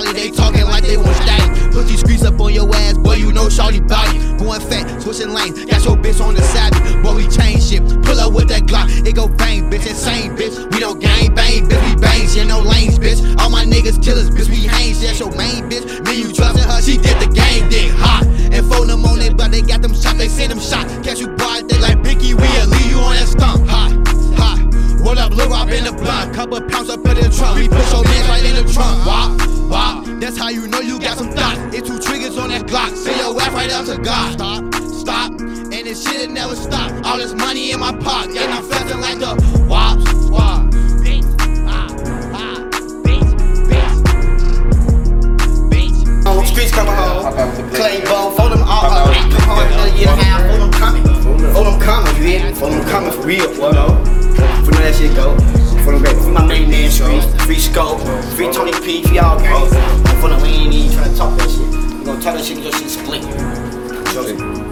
they talking like they want static. Put these streets up on your ass, boy, you know bout it. Going fat, switching lanes, got your bitch on the side, boy, we change shit. Pull up with that Glock, it go bang, bitch, insane, bitch. We don't gang bang, bitch, we bang, shit, no lanes, bitch. All my niggas killers, bitch, we hang, shit, that's your main bitch. Me, you trusting her, she did the game, dick hot. And phone them on it, but they got them shots, they send them shot. Couple pounds up in the trunk. We push your mans right in the trunk. Wop, wop. That's how you know you got some thoughts. It's two triggers on that Glock. Send your ass right up to God. Stop, stop. And this shit it never stop. All this money in my pocket. And I'm flexing like the wops, wop. Ah, ah. Bitch, bitch, bitch, bitch. On streets coming home. Clay bone, fold them all up. Come hard, another year and a half. Fold them coming. Fold them coming, you hear? Fold them coming for real, boy. For know that shit go. P, for y'all broke. I'm from the lean, you trying to talk that shit. You gonna tell that shit, your shit split. Trust me.